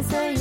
I say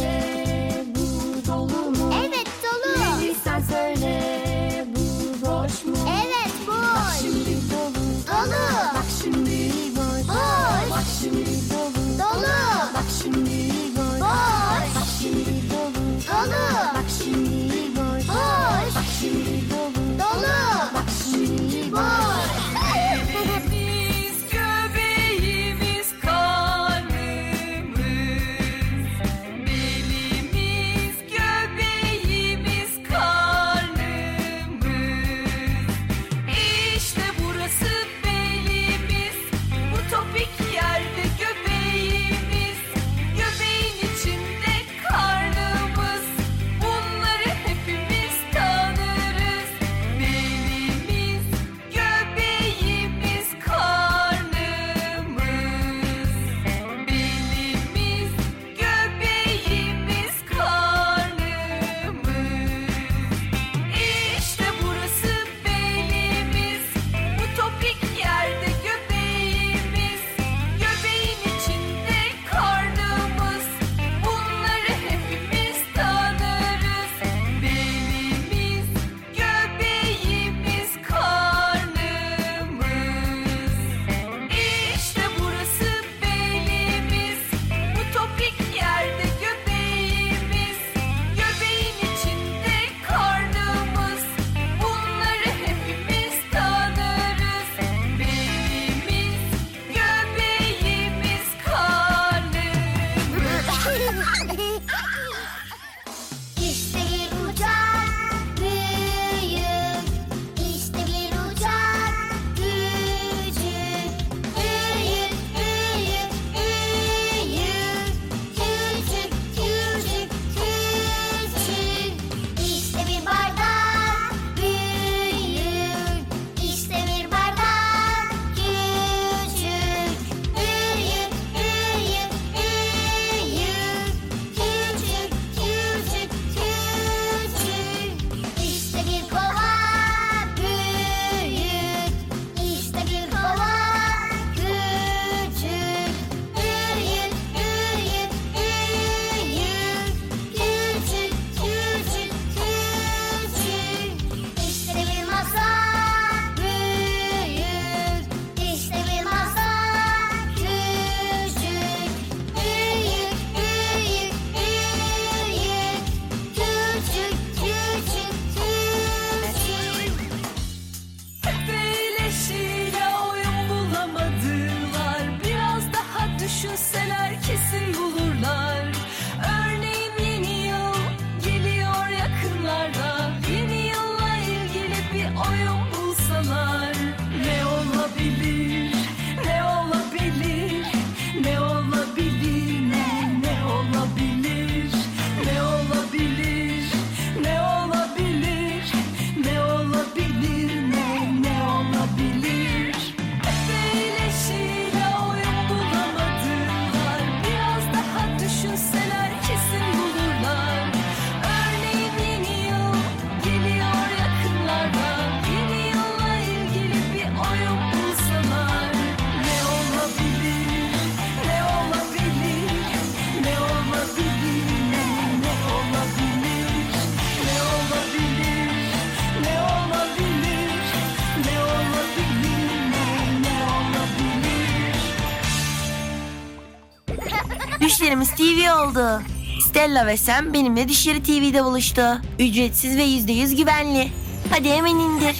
Dişlerimiz TV oldu. Stella ve Sam benimle dişleri TV'de buluştu. Ücretsiz ve %100 güvenli. Hadi hemen indir.